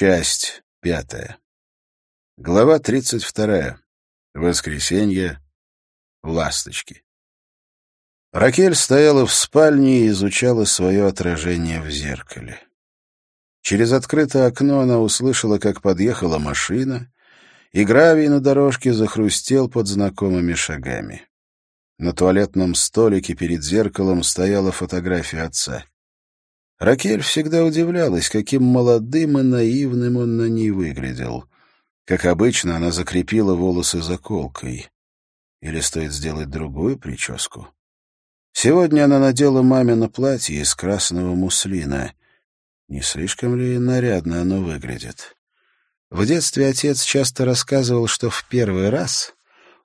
Часть пятая. Глава тридцать вторая. Воскресенье. Ласточки. Ракель стояла в спальне и изучала свое отражение в зеркале. Через открытое окно она услышала, как подъехала машина, и гравий на дорожке захрустел под знакомыми шагами. На туалетном столике перед зеркалом стояла фотография отца. Ракель всегда удивлялась, каким молодым и наивным он на ней выглядел. Как обычно, она закрепила волосы заколкой. Или стоит сделать другую прическу? Сегодня она надела мамино платье из красного муслина. Не слишком ли нарядно оно выглядит? В детстве отец часто рассказывал, что в первый раз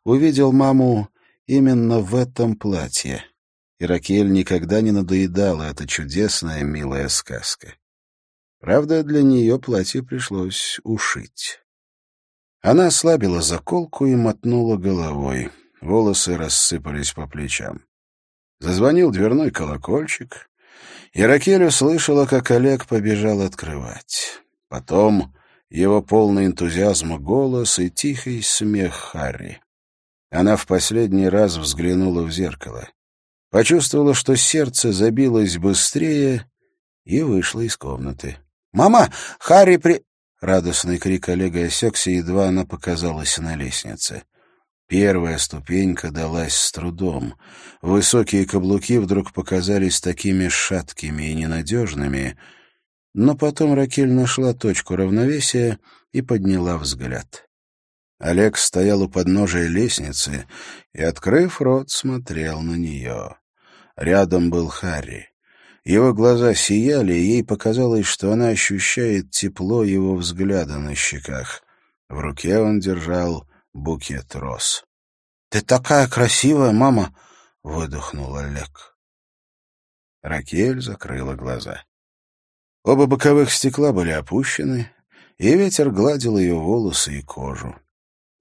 увидел маму именно в этом платье и Ракель никогда не надоедала эта чудесная, милая сказка. Правда, для нее платье пришлось ушить. Она ослабила заколку и мотнула головой. Волосы рассыпались по плечам. Зазвонил дверной колокольчик, и Ракель услышала, как Олег побежал открывать. Потом его полный энтузиазма голос и тихий смех Харри. Она в последний раз взглянула в зеркало почувствовала, что сердце забилось быстрее, и вышла из комнаты. «Мама! Харри при...» Радостный крик Олега осекся, едва она показалась на лестнице. Первая ступенька далась с трудом. Высокие каблуки вдруг показались такими шаткими и ненадежными, но потом Ракель нашла точку равновесия и подняла взгляд. Олег стоял у подножия лестницы и, открыв рот, смотрел на нее. Рядом был Харри. Его глаза сияли, и ей показалось, что она ощущает тепло его взгляда на щеках. В руке он держал букет роз. — Ты такая красивая, мама! — выдохнул Олег. Ракель закрыла глаза. Оба боковых стекла были опущены, и ветер гладил ее волосы и кожу.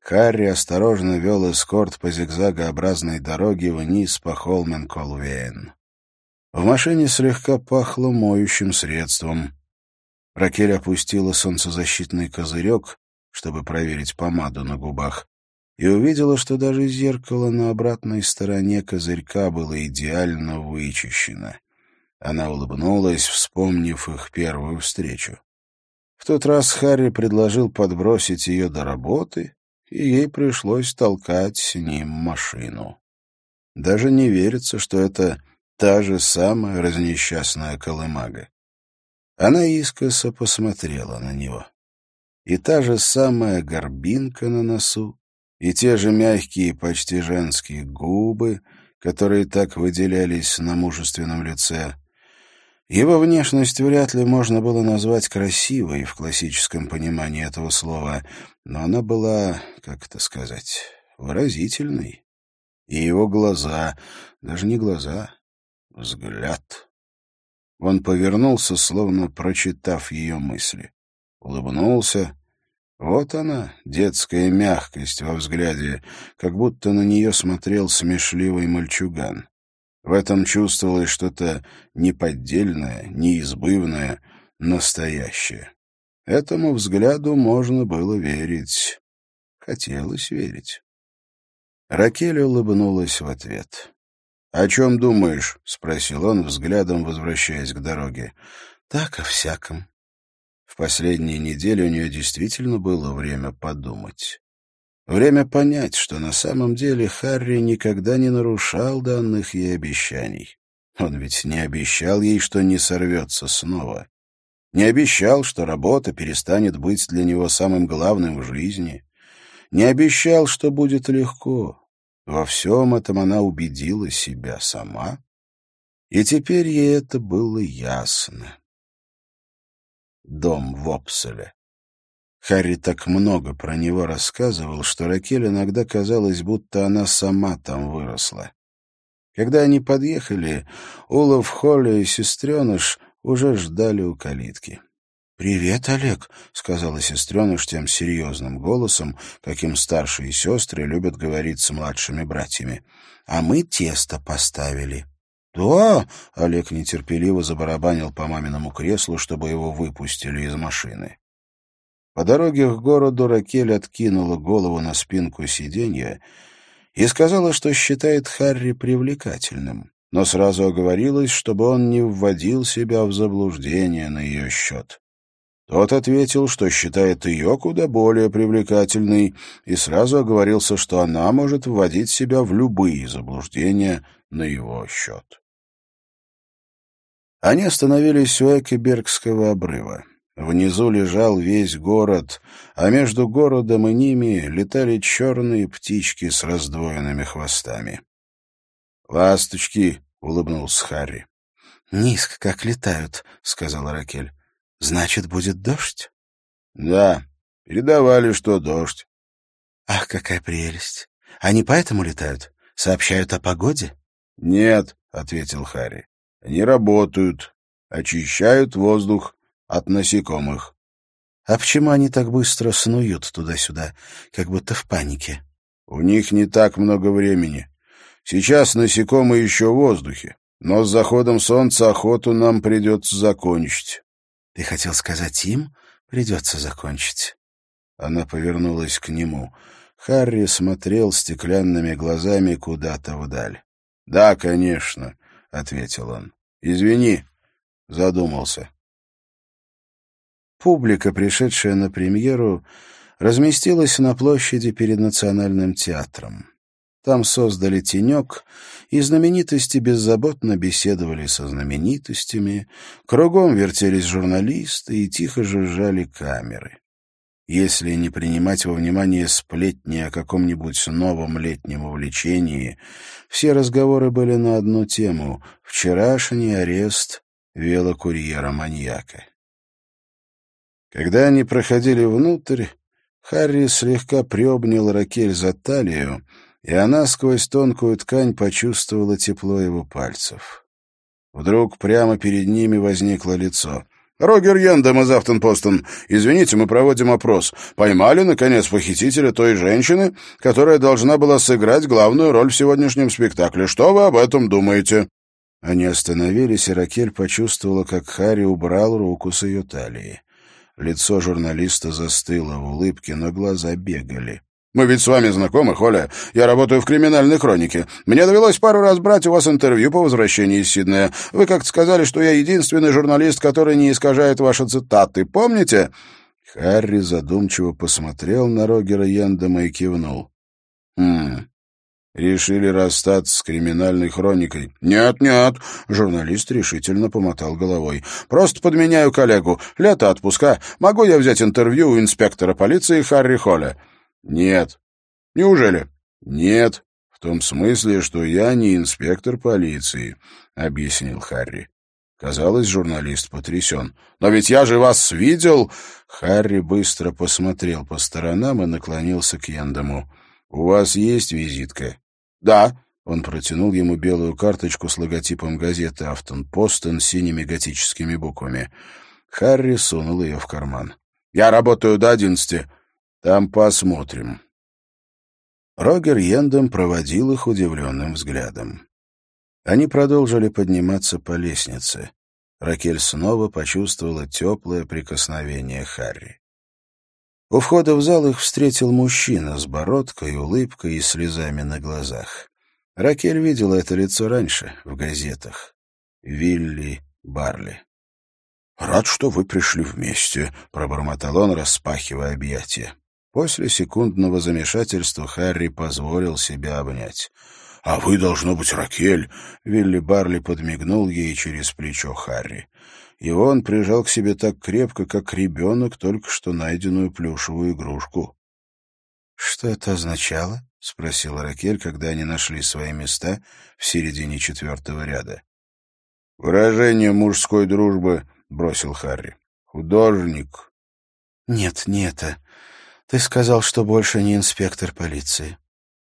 Харри осторожно вел эскорт по зигзагообразной дороге вниз по Холмен-Колвейн. В машине слегка пахло моющим средством. Ракель опустила солнцезащитный козырек, чтобы проверить помаду на губах, и увидела, что даже зеркало на обратной стороне козырька было идеально вычищено. Она улыбнулась, вспомнив их первую встречу. В тот раз Харри предложил подбросить ее до работы, и ей пришлось толкать с ним машину. Даже не верится, что это та же самая разнесчастная колымага. Она искоса посмотрела на него. И та же самая горбинка на носу, и те же мягкие, почти женские губы, которые так выделялись на мужественном лице, его внешность вряд ли можно было назвать красивой в классическом понимании этого слова, но она была, как это сказать, выразительной. И его глаза, даже не глаза, взгляд. Он повернулся, словно прочитав ее мысли. Улыбнулся. Вот она, детская мягкость во взгляде, как будто на нее смотрел смешливый мальчуган. В этом чувствовалось что-то неподдельное, неизбывное, настоящее. Этому взгляду можно было верить. Хотелось верить. Ракель улыбнулась в ответ. «О чем думаешь?» — спросил он, взглядом возвращаясь к дороге. «Так о всяком». В последние недели у нее действительно было время подумать. Время понять, что на самом деле Харри никогда не нарушал данных ей обещаний. Он ведь не обещал ей, что не сорвется снова. Не обещал, что работа перестанет быть для него самым главным в жизни. Не обещал, что будет легко. Во всем этом она убедила себя сама. И теперь ей это было ясно. Дом в Опселе. Харри так много про него рассказывал, что Ракель иногда казалось, будто она сама там выросла. Когда они подъехали, Улов, Холли и сестреныш уже ждали у калитки. «Привет, Олег», — сказала сестреныш тем серьезным голосом, каким старшие сестры любят говорить с младшими братьями. «А мы тесто поставили». «Да!» — Олег нетерпеливо забарабанил по маминому креслу, чтобы его выпустили из машины. По дороге к городу Ракель откинула голову на спинку сиденья и сказала, что считает Харри привлекательным, но сразу оговорилась, чтобы он не вводил себя в заблуждение на ее счет. Тот ответил, что считает ее куда более привлекательной, и сразу оговорился, что она может вводить себя в любые заблуждения на его счет. Они остановились у Экебергского обрыва. Внизу лежал весь город, а между городом и ними летали черные птички с раздвоенными хвостами. «Ласточки!» — улыбнулся Харри. «Низко как летают», — сказала Ракель. Значит, будет дождь? Да, передавали, что дождь. Ах, какая прелесть! Они поэтому летают? Сообщают о погоде? Нет, ответил Харри. Они работают, очищают воздух от насекомых. А почему они так быстро снуют туда-сюда, как будто в панике? У них не так много времени. Сейчас насекомые еще в воздухе, но с заходом солнца охоту нам придется закончить. Ты хотел сказать им? Придется закончить. Она повернулась к нему. Харри смотрел стеклянными глазами куда-то вдаль. — Да, конечно, — ответил он. — Извини, задумался. Публика, пришедшая на премьеру, разместилась на площади перед Национальным театром. Там создали тенек, и знаменитости беззаботно беседовали со знаменитостями, кругом вертелись журналисты и тихо жужжали камеры. Если не принимать во внимание сплетни о каком-нибудь новом летнем увлечении, все разговоры были на одну тему — вчерашний арест велокурьера-маньяка. Когда они проходили внутрь, Харри слегка приобнял Ракель за талию, и она сквозь тонкую ткань почувствовала тепло его пальцев. Вдруг прямо перед ними возникло лицо. «Рогер Йендем из Афтенпостен. Извините, мы проводим опрос. Поймали, наконец, похитителя той женщины, которая должна была сыграть главную роль в сегодняшнем спектакле. Что вы об этом думаете?» Они остановились, и Ракель почувствовала, как Харри убрал руку с ее талии. Лицо журналиста застыло в улыбке, но глаза бегали. Мы ведь с вами знакомы, Холя. Я работаю в криминальной хронике. Мне довелось пару раз брать у вас интервью по возвращении из Сиднея. Вы как-то сказали, что я единственный журналист, который не искажает ваши цитаты. Помните?» Харри задумчиво посмотрел на Рогера Йендема и кивнул. «Хм... Решили расстаться с криминальной хроникой?» «Нет, нет», — журналист решительно помотал головой. «Просто подменяю коллегу. Лето отпуска. Могу я взять интервью у инспектора полиции Харри Холля?» «Нет». «Неужели?» «Нет, в том смысле, что я не инспектор полиции», — объяснил Харри. Казалось, журналист потрясен. «Но ведь я же вас видел!» Харри быстро посмотрел по сторонам и наклонился к Яндому. «У вас есть визитка?» «Да». Он протянул ему белую карточку с логотипом газеты «Автон Постон» синими готическими буквами. Харри сунул ее в карман. «Я работаю до одиннадцати. Там посмотрим. Рогер Йендом проводил их удивленным взглядом. Они продолжили подниматься по лестнице. Ракель снова почувствовала теплое прикосновение Харри. У входа в зал их встретил мужчина с бородкой, улыбкой и слезами на глазах. Ракель видела это лицо раньше, в газетах. Вилли Барли. «Рад, что вы пришли вместе», — пробормотал он, распахивая объятия. После секундного замешательства Харри позволил себя обнять. «А вы, должно быть, Ракель!» Вилли Барли подмигнул ей через плечо Харри. Его он прижал к себе так крепко, как ребенок только что найденную плюшевую игрушку. «Что это означало?» — спросила Ракель, когда они нашли свои места в середине четвертого ряда. «Выражение мужской дружбы», — бросил Харри. «Художник». «Нет, не это. Ты сказал, что больше не инспектор полиции.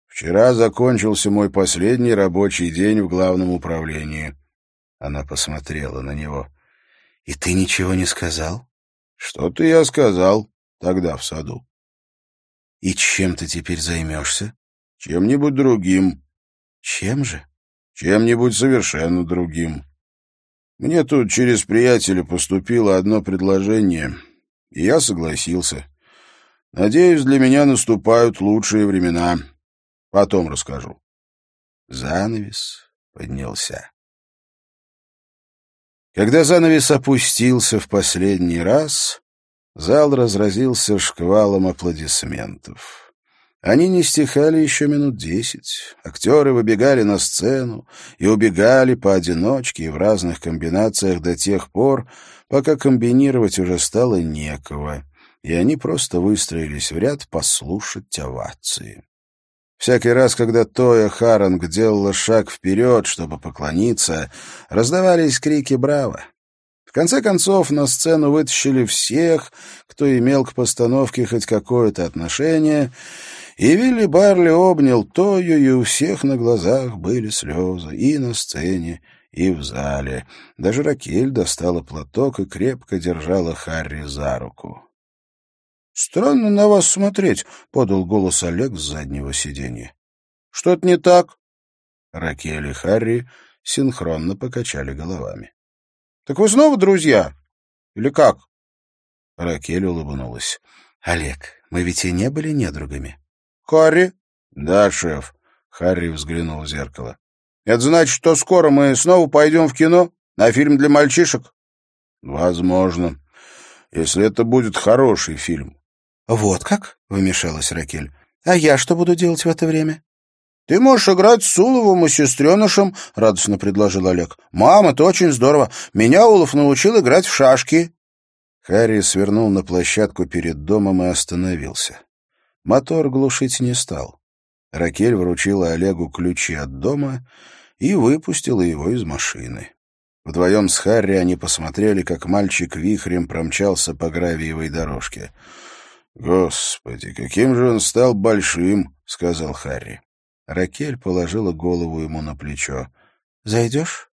Вчера закончился мой последний рабочий день в главном управлении. Она посмотрела на него. И ты ничего не сказал? Что-то я сказал тогда в саду. И чем ты теперь займешься? Чем-нибудь другим. Чем же? Чем-нибудь совершенно другим. Мне тут через приятеля поступило одно предложение, и я согласился. Надеюсь, для меня наступают лучшие времена. Потом расскажу. Занавес поднялся. Когда занавес опустился в последний раз, зал разразился шквалом аплодисментов. Они не стихали еще минут десять. Актеры выбегали на сцену и убегали поодиночке и в разных комбинациях до тех пор, пока комбинировать уже стало некого, и они просто выстроились в ряд послушать овации. Всякий раз, когда Тоя Харанг делала шаг вперед, чтобы поклониться, раздавались крики «Браво!». В конце концов, на сцену вытащили всех, кто имел к постановке хоть какое-то отношение, и Вилли Барли обнял Тою, и у всех на глазах были слезы, и на сцене, и в зале. Даже Ракель достала платок и крепко держала Харри за руку. — Странно на вас смотреть, — подал голос Олег с заднего сиденья. — Что-то не так? Ракель и Харри синхронно покачали головами. — Так вы снова друзья? Или как? Ракель улыбнулась. — Олег, мы ведь и не были недругами. «Харри?» «Да, шеф». Харри взглянул в зеркало. «Это значит, что скоро мы снова пойдем в кино? На фильм для мальчишек?» «Возможно. Если это будет хороший фильм». «Вот как?» — вмешалась Ракель. «А я что буду делать в это время?» «Ты можешь играть с Уловым и сестренышем», — радостно предложил Олег. «Мам, это очень здорово. Меня Улов научил играть в шашки». Харри свернул на площадку перед домом и остановился. Мотор глушить не стал. Ракель вручила Олегу ключи от дома и выпустила его из машины. Вдвоем с Харри они посмотрели, как мальчик вихрем промчался по гравиевой дорожке. «Господи, каким же он стал большим!» — сказал Харри. Ракель положила голову ему на плечо. «Зайдешь?»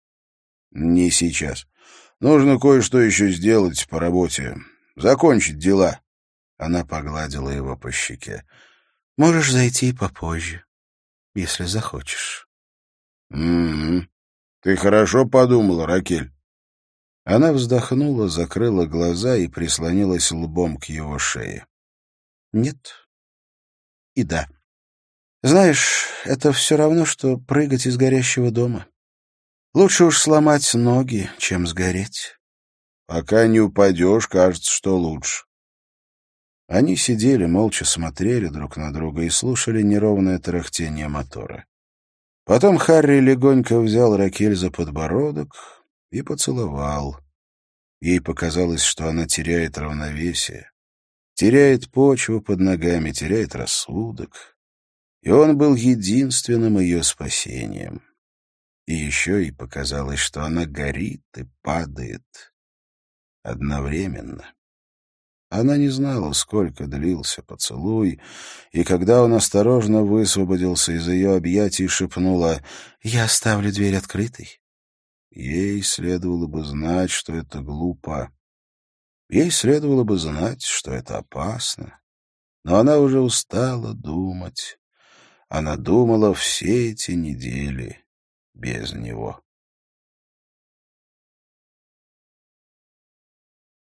«Не сейчас. Нужно кое-что еще сделать по работе. Закончить дела». Она погладила его по щеке. «Можешь зайти попозже, если захочешь». «Угу. Ты хорошо подумала, Ракель». Она вздохнула, закрыла глаза и прислонилась лбом к его шее. «Нет и да. Знаешь, это все равно, что прыгать из горящего дома. Лучше уж сломать ноги, чем сгореть». «Пока не упадешь, кажется, что лучше». Они сидели, молча смотрели друг на друга и слушали неровное тарахтение мотора. Потом Харри легонько взял Ракель за подбородок и поцеловал. Ей показалось, что она теряет равновесие, теряет почву под ногами, теряет рассудок. И он был единственным ее спасением. И еще ей показалось, что она горит и падает одновременно. Она не знала, сколько длился поцелуй, и когда он осторожно высвободился из ее объятий, шепнула «Я оставлю дверь открытой». Ей следовало бы знать, что это глупо. Ей следовало бы знать, что это опасно. Но она уже устала думать. Она думала все эти недели без него.